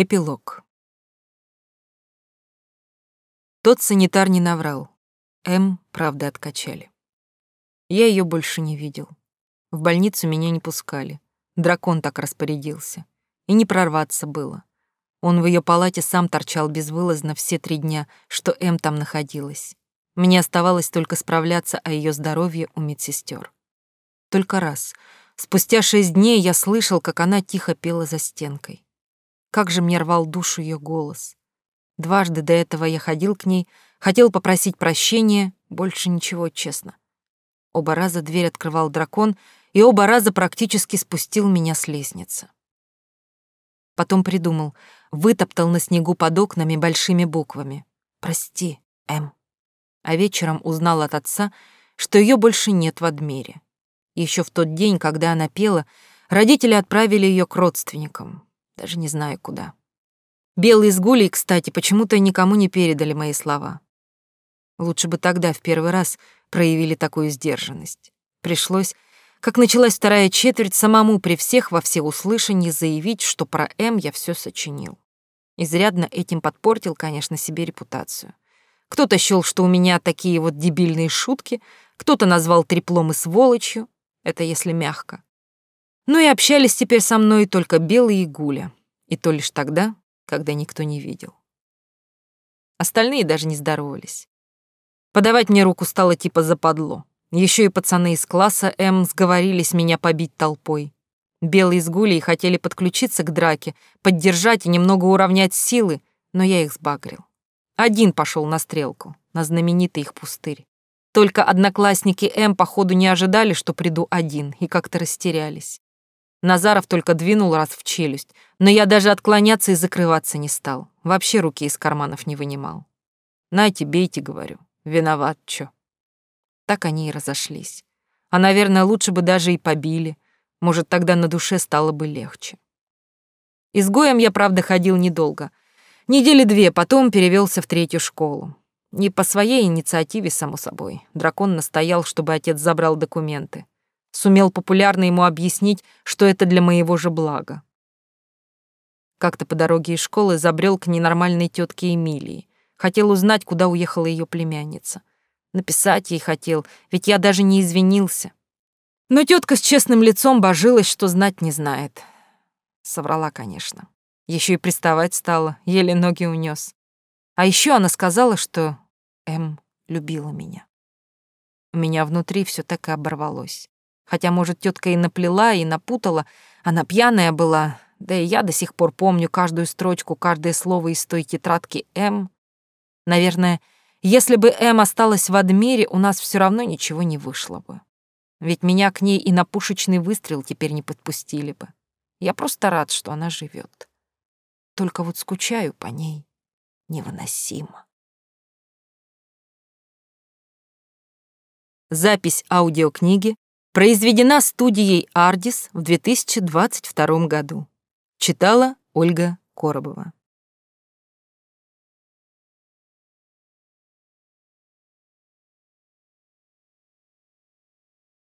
Эпилог. Тот санитар не наврал. М, правда, откачали. Я ее больше не видел. В больницу меня не пускали. Дракон так распорядился. И не прорваться было. Он в ее палате сам торчал безвылазно все три дня, что М там находилась. Мне оставалось только справляться о ее здоровье у медсестер. Только раз. Спустя шесть дней я слышал, как она тихо пела за стенкой. Как же мне рвал душу ее голос. Дважды до этого я ходил к ней, хотел попросить прощения, больше ничего, честно. Оба раза дверь открывал дракон, и оба раза практически спустил меня с лестницы. Потом придумал, вытоптал на снегу под окнами большими буквами. «Прости, М». А вечером узнал от отца, что ее больше нет в Адмире. Еще в тот день, когда она пела, родители отправили ее к родственникам. Даже не знаю куда. Белые с Гулей, кстати, почему-то никому не передали мои слова. Лучше бы тогда, в первый раз, проявили такую сдержанность. Пришлось, как началась вторая четверть, самому при всех во всеуслышании заявить, что про М я все сочинил. Изрядно этим подпортил, конечно, себе репутацию. Кто-то счёл, что у меня такие вот дебильные шутки, кто-то назвал треплом сволочью, это если мягко. Ну и общались теперь со мной только Белый и Гуля. И то лишь тогда, когда никто не видел. Остальные даже не здоровались. Подавать мне руку стало типа западло. Еще и пацаны из класса М сговорились меня побить толпой. Белые с Гулей хотели подключиться к драке, поддержать и немного уравнять силы, но я их сбагрил. Один пошел на стрелку, на знаменитый их пустырь. Только одноклассники М, походу, не ожидали, что приду один, и как-то растерялись. Назаров только двинул раз в челюсть, но я даже отклоняться и закрываться не стал. Вообще руки из карманов не вынимал. «Найте, бейте», — говорю. «Виноват, чё». Так они и разошлись. А, наверное, лучше бы даже и побили. Может, тогда на душе стало бы легче. Изгоем я, правда, ходил недолго. Недели две, потом перевелся в третью школу. Не по своей инициативе, само собой. Дракон настоял, чтобы отец забрал документы сумел популярно ему объяснить, что это для моего же блага. Как-то по дороге из школы забрел к ненормальной тетке Эмилии. Хотел узнать, куда уехала ее племянница. Написать ей хотел, ведь я даже не извинился. Но тетка с честным лицом божилась, что знать не знает. Соврала, конечно. Еще и приставать стала, еле ноги унес. А еще она сказала, что М любила меня. У меня внутри все так и оборвалось. Хотя, может, тетка и наплела, и напутала. Она пьяная была, да и я до сих пор помню каждую строчку, каждое слово из той тетрадки М. Наверное, если бы М осталась в Адмире, у нас все равно ничего не вышло бы. Ведь меня к ней и на пушечный выстрел теперь не подпустили бы. Я просто рад, что она живет. Только вот скучаю по ней невыносимо. Запись аудиокниги Произведена студией «Ардис» в 2022 году. Читала Ольга Коробова.